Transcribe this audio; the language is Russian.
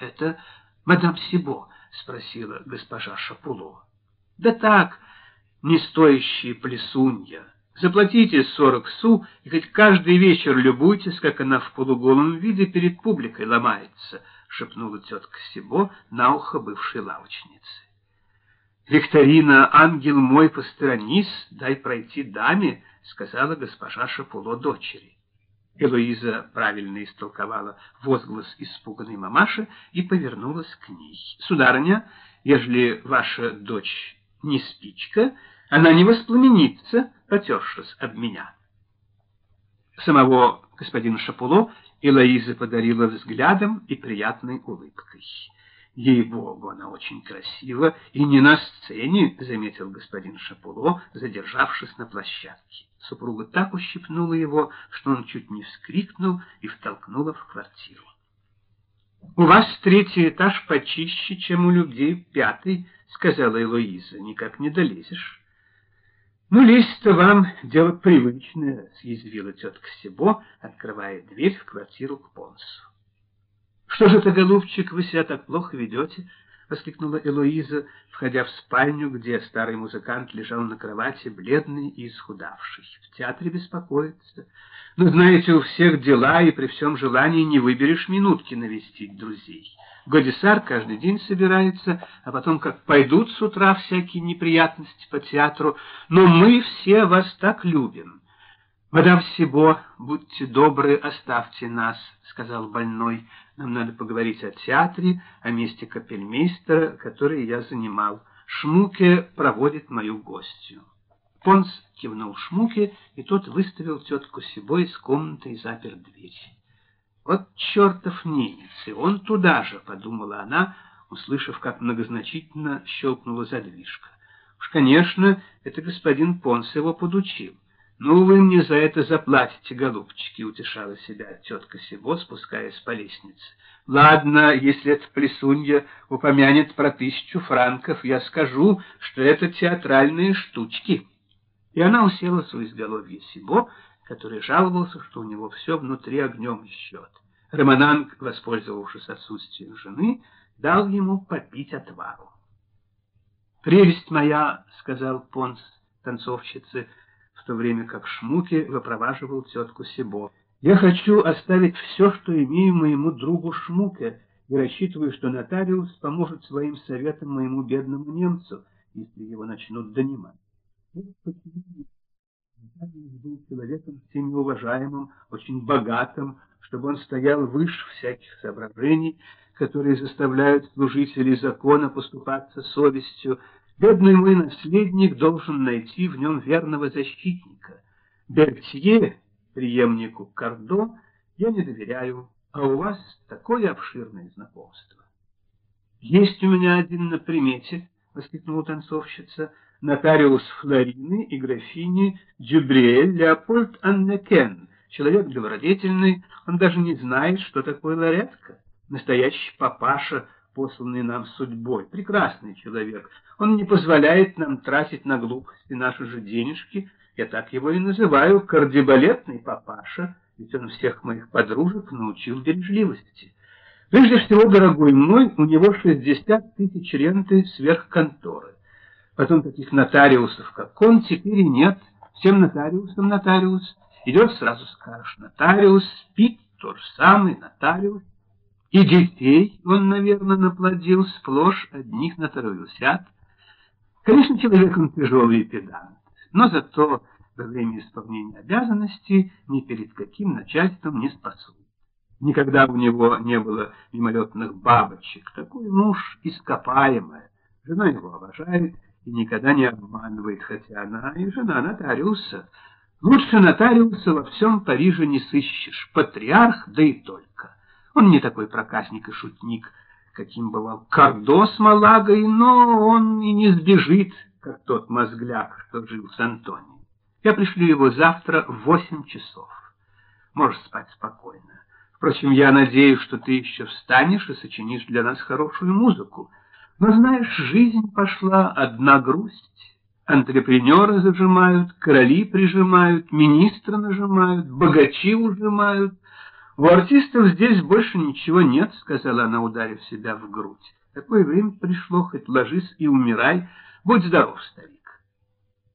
это, мадам Сибо? — спросила госпожа Шапуло. — Да так, не стоящие плесунья. Заплатите сорок су, и хоть каждый вечер любуйтесь, как она в полуголом виде перед публикой ломается, — шепнула тетка Сибо на ухо бывшей лавочницы. «Викторина, ангел мой, посторонись, дай пройти даме», — сказала госпожа Шапуло дочери. Элоиза правильно истолковала возглас испуганной мамаши и повернулась к ней. «Сударыня, ежели ваша дочь не спичка, она не воспламенится, потершись об меня». Самого господина Шапуло Элоиза подарила взглядом и приятной улыбкой. Ей-богу, она очень красива, и не на сцене, — заметил господин Шапуло, задержавшись на площадке. Супруга так ущипнула его, что он чуть не вскрикнул и втолкнула в квартиру. — У вас третий этаж почище, чем у людей пятый, — сказала Элоиза, — никак не долезешь. — Ну, лезть-то вам дело привычное, — съязвила тетка Себо, открывая дверь в квартиру к Понсу. «Что же это, голубчик, вы себя так плохо ведете?» — воскликнула Элоиза, входя в спальню, где старый музыкант лежал на кровати, бледный и исхудавший. «В театре беспокоится. Но, знаете, у всех дела, и при всем желании не выберешь минутки навестить друзей. Годисар каждый день собирается, а потом как пойдут с утра всякие неприятности по театру. Но мы все вас так любим». «Мадам Сибо, будьте добры, оставьте нас», — сказал больной. «Нам надо поговорить о театре, о месте капельмейстера, который я занимал. Шмуке проводит мою гостью». Понс кивнул Шмуке, и тот выставил тетку Сибо из комнаты и запер дверь. «Вот чертов немец, и он туда же», — подумала она, услышав, как многозначительно щелкнула задвижка. «Уж, конечно, это господин Понс его подучил». «Ну, вы мне за это заплатите, голубчики», — утешала себя тетка Сибо, спускаясь по лестнице. «Ладно, если эта плесунья упомянет про тысячу франков, я скажу, что это театральные штучки». И она уселась у изголовья Сибо, который жаловался, что у него все внутри огнем счет. Романанг, воспользовавшись отсутствием жены, дал ему попить отвару. «Прелесть моя», — сказал Понс танцовщице, — в то время как Шмуке выпроваживал тетку Сибо. «Я хочу оставить все, что имею моему другу Шмуке, и рассчитываю, что нотариус поможет своим советом моему бедному немцу, если его начнут донимать». Нотариус был человеком всеми уважаемым, очень богатым, чтобы он стоял выше всяких соображений, которые заставляют служителей закона поступаться совестью, Бедный мой наследник должен найти в нем верного защитника. Бертье, преемнику Кардо, я не доверяю, а у вас такое обширное знакомство. Есть у меня один на примете, — воскликнула танцовщица, — нотариус Флорины и графини Дюбриэль Леопольд Аннекен, человек добродетельный, он даже не знает, что такое ларетка. Настоящий папаша посланный нам судьбой. Прекрасный человек. Он не позволяет нам тратить на глупости наши же денежки. Я так его и называю, кардибалетный папаша, ведь он всех моих подружек научил бережливости. Прежде всего, дорогой мой, у него 60 тысяч ренты сверх конторы. Потом таких нотариусов, как он, теперь и нет. Всем нотариусам нотариус. Идет, сразу скажешь, нотариус, спит, тот же самый нотариус. И детей он, наверное, наплодил сплошь одних нотариусят. Конечно, человек он тяжелый и педант, но зато во время исполнения обязанностей ни перед каким начальством не способен. Никогда у него не было мимолетных бабочек. Такой муж ископаемая. Жена его обожает и никогда не обманывает, хотя она и жена нотариуса. Лучше нотариуса во всем Париже не сыщешь. Патриарх, да и только. Он не такой проказник и шутник, каким бывал Кардо с Малагой, но он и не сбежит, как тот мозгляк, что жил с Антонием. Я пришлю его завтра в восемь часов. Можешь спать спокойно. Впрочем, я надеюсь, что ты еще встанешь и сочинишь для нас хорошую музыку. Но, знаешь, жизнь пошла одна грусть. Антрепренеры зажимают, короли прижимают, министры нажимают, богачи ужимают, У артистов здесь больше ничего нет, сказала она, ударив себя в грудь. Такое время пришло, хоть ложись и умирай. Будь здоров, старик.